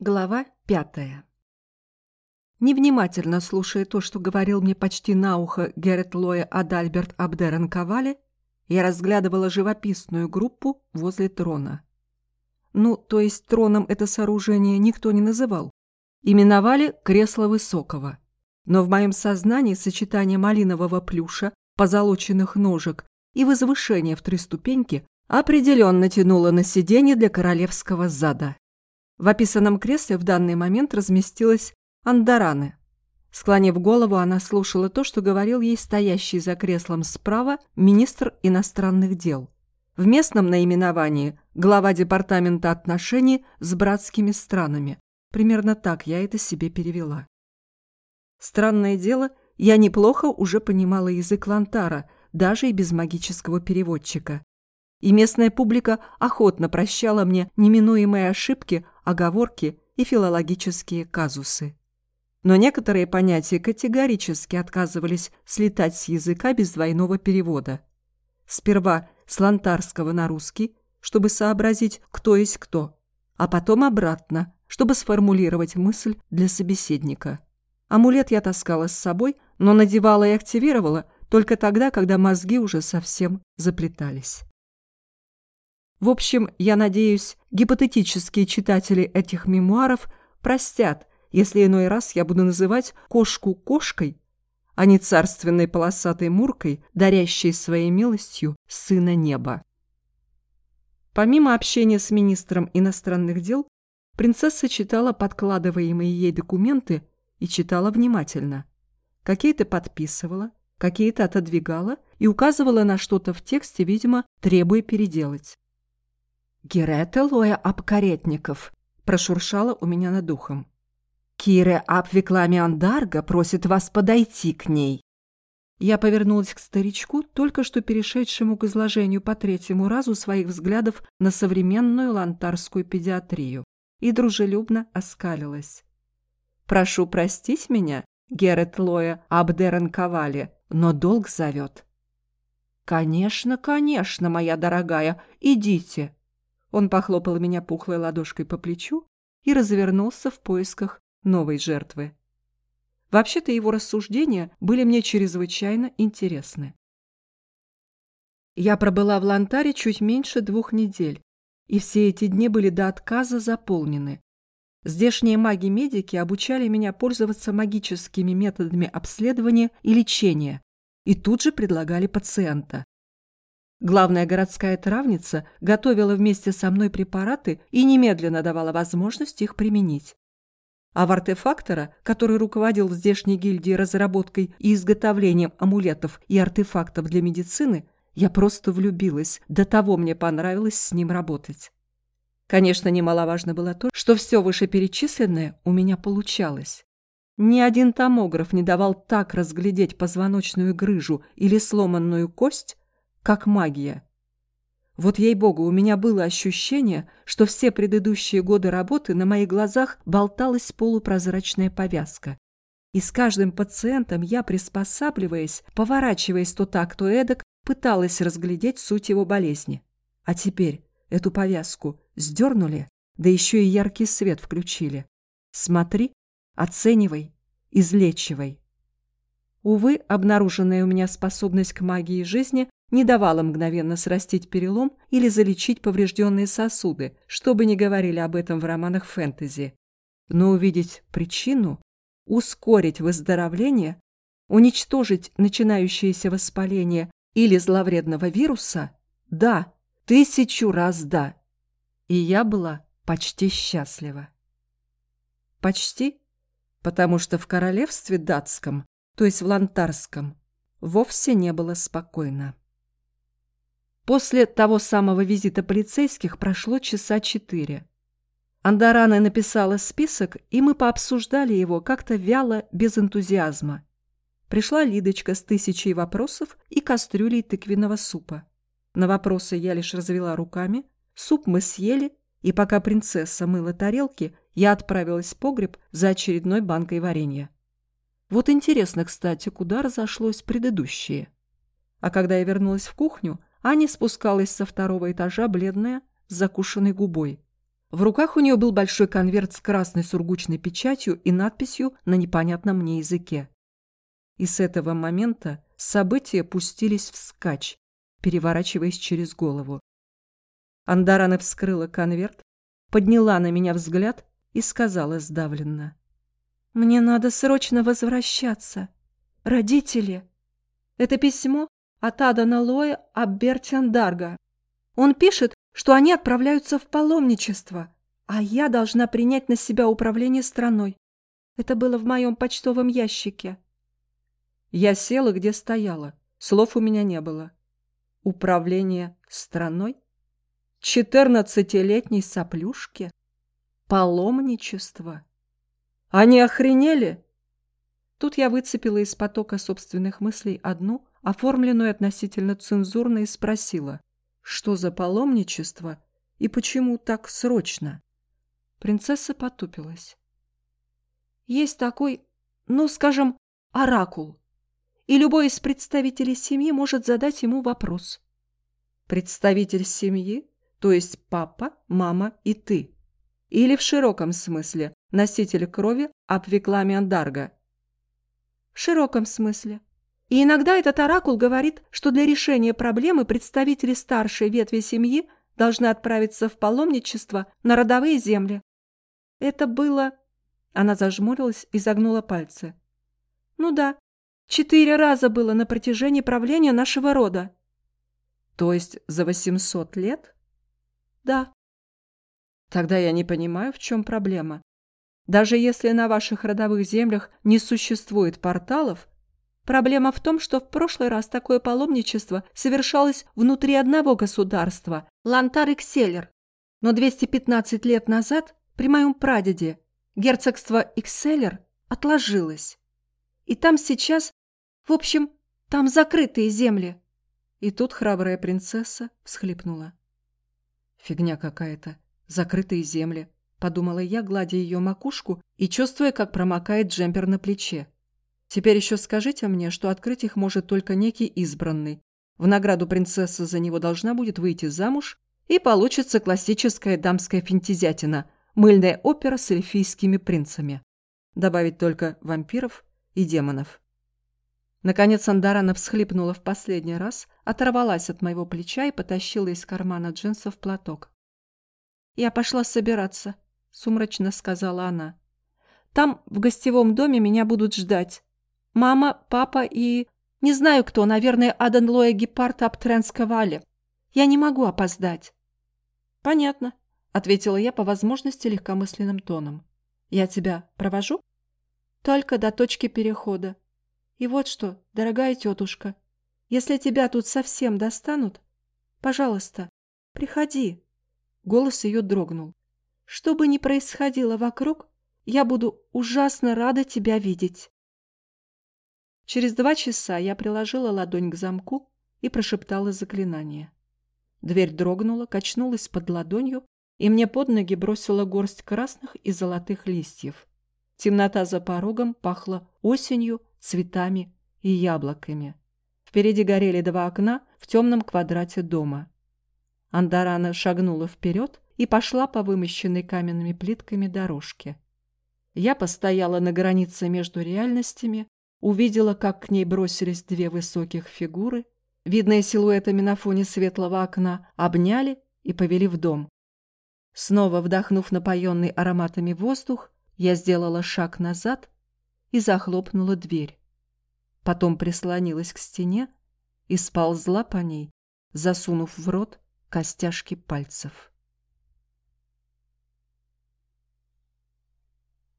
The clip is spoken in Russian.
Глава пятая. Невнимательно слушая то, что говорил мне почти на ухо Герет Лоя Адальберт Абдерен Ковали, я разглядывала живописную группу возле трона. Ну, то есть троном это сооружение никто не называл. Именовали кресло высокого. Но в моем сознании сочетание малинового плюша, позолоченных ножек и возвышения в три ступеньки определенно тянуло на сиденье для королевского зада. В описанном кресле в данный момент разместилась Андараны. Склонив голову, она слушала то, что говорил ей стоящий за креслом справа министр иностранных дел. В местном наименовании глава департамента отношений с братскими странами. Примерно так я это себе перевела. Странное дело, я неплохо уже понимала язык Лантара, даже и без магического переводчика. И местная публика охотно прощала мне неминуемые ошибки оговорки и филологические казусы. Но некоторые понятия категорически отказывались слетать с языка без двойного перевода. Сперва с лантарского на русский, чтобы сообразить, кто есть кто, а потом обратно, чтобы сформулировать мысль для собеседника. Амулет я таскала с собой, но надевала и активировала только тогда, когда мозги уже совсем заплетались. В общем, я надеюсь, гипотетические читатели этих мемуаров простят, если иной раз я буду называть кошку кошкой, а не царственной полосатой муркой, дарящей своей милостью сына неба. Помимо общения с министром иностранных дел, принцесса читала подкладываемые ей документы и читала внимательно. Какие-то подписывала, какие-то отодвигала и указывала на что-то в тексте, видимо, требуя переделать. «Герета Лоя Абкаретников», – прошуршала у меня над духом. «Кире Абвеклами Андарга просит вас подойти к ней». Я повернулась к старичку, только что перешедшему к изложению по третьему разу своих взглядов на современную лантарскую педиатрию, и дружелюбно оскалилась. «Прошу простить меня, Герет Лоя Абдерен Ковали, но долг зовет». «Конечно, конечно, моя дорогая, идите», он похлопал меня пухлой ладошкой по плечу и развернулся в поисках новой жертвы. Вообще-то его рассуждения были мне чрезвычайно интересны. Я пробыла в Лантаре чуть меньше двух недель, и все эти дни были до отказа заполнены. Здешние маги-медики обучали меня пользоваться магическими методами обследования и лечения и тут же предлагали пациента. Главная городская травница готовила вместе со мной препараты и немедленно давала возможность их применить. А в артефактора, который руководил в здешней гильдии разработкой и изготовлением амулетов и артефактов для медицины, я просто влюбилась, до того мне понравилось с ним работать. Конечно, немаловажно было то, что все вышеперечисленное у меня получалось. Ни один томограф не давал так разглядеть позвоночную грыжу или сломанную кость, как магия. Вот ей-богу, у меня было ощущение, что все предыдущие годы работы на моих глазах болталась полупрозрачная повязка. И с каждым пациентом я, приспосабливаясь, поворачиваясь то так, то эдак, пыталась разглядеть суть его болезни. А теперь эту повязку сдернули, да еще и яркий свет включили. Смотри, оценивай, излечивай. Увы, обнаруженная у меня способность к магии жизни не давала мгновенно срастить перелом или залечить поврежденные сосуды, что бы ни говорили об этом в романах фэнтези. Но увидеть причину, ускорить выздоровление, уничтожить начинающееся воспаление или зловредного вируса – да, тысячу раз да. И я была почти счастлива. Почти, потому что в королевстве датском, то есть в лантарском, вовсе не было спокойно. После того самого визита полицейских прошло часа четыре. Андарана написала список, и мы пообсуждали его как-то вяло, без энтузиазма. Пришла Лидочка с тысячей вопросов и кастрюлей тыквенного супа. На вопросы я лишь развела руками, суп мы съели, и пока принцесса мыла тарелки, я отправилась в погреб за очередной банкой варенья. Вот интересно, кстати, куда разошлось предыдущее. А когда я вернулась в кухню, Аня спускалась со второго этажа, бледная, с закушенной губой. В руках у нее был большой конверт с красной сургучной печатью и надписью на непонятном мне языке. И с этого момента события пустились вскачь, переворачиваясь через голову. Андарана вскрыла конверт, подняла на меня взгляд и сказала сдавленно. «Мне надо срочно возвращаться. Родители. Это письмо от Адана Лоя Аббертиан Дарга. Он пишет, что они отправляются в паломничество, а я должна принять на себя управление страной. Это было в моем почтовом ящике. Я села, где стояла. Слов у меня не было. Управление страной? Четырнадцатилетней соплюшке? Паломничество? Они охренели? Тут я выцепила из потока собственных мыслей одну, оформленную относительно цензурно, и спросила, что за паломничество и почему так срочно? Принцесса потупилась. Есть такой, ну, скажем, оракул, и любой из представителей семьи может задать ему вопрос. Представитель семьи, то есть папа, мама и ты. Или в широком смысле носитель крови Апвекламиан Дарга. В широком смысле. И иногда этот оракул говорит, что для решения проблемы представители старшей ветви семьи должны отправиться в паломничество на родовые земли. Это было... Она зажмурилась и загнула пальцы. Ну да, четыре раза было на протяжении правления нашего рода. То есть за восемьсот лет? Да. Тогда я не понимаю, в чем проблема. Даже если на ваших родовых землях не существует порталов, Проблема в том, что в прошлый раз такое паломничество совершалось внутри одного государства – Лантар и Кселлер. Но 215 лет назад, при моем прадеде, герцогство Икселлер отложилось. И там сейчас, в общем, там закрытые земли. И тут храбрая принцесса всхлипнула. Фигня какая-то. Закрытые земли. Подумала я, гладя ее макушку и чувствуя, как промокает джемпер на плече. Теперь еще скажите мне, что открыть их может только некий избранный. В награду принцесса за него должна будет выйти замуж, и получится классическая дамская фентизятина, мыльная опера с эльфийскими принцами. Добавить только вампиров и демонов. Наконец Андарана всхлипнула в последний раз, оторвалась от моего плеча и потащила из кармана джинсов платок. «Я пошла собираться», — сумрачно сказала она. «Там, в гостевом доме, меня будут ждать. Мама, папа и... Не знаю кто, наверное, Адан Лоя Гепард Аптренсковали. Я не могу опоздать. Понятно, ответила я по возможности легкомысленным тоном. Я тебя провожу? Только до точки перехода. И вот что, дорогая тетушка, если тебя тут совсем достанут, пожалуйста, приходи. Голос ее дрогнул. Что бы ни происходило вокруг, я буду ужасно рада тебя видеть. Через два часа я приложила ладонь к замку и прошептала заклинание. Дверь дрогнула, качнулась под ладонью, и мне под ноги бросила горсть красных и золотых листьев. Темнота за порогом пахла осенью, цветами и яблоками. Впереди горели два окна в темном квадрате дома. Андарана шагнула вперед и пошла по вымощенной каменными плитками дорожке. Я постояла на границе между реальностями увидела, как к ней бросились две высоких фигуры, видные силуэтами на фоне светлого окна, обняли и повели в дом. Снова вдохнув напоенный ароматами воздух, я сделала шаг назад и захлопнула дверь. Потом прислонилась к стене и сползла по ней, засунув в рот костяшки пальцев.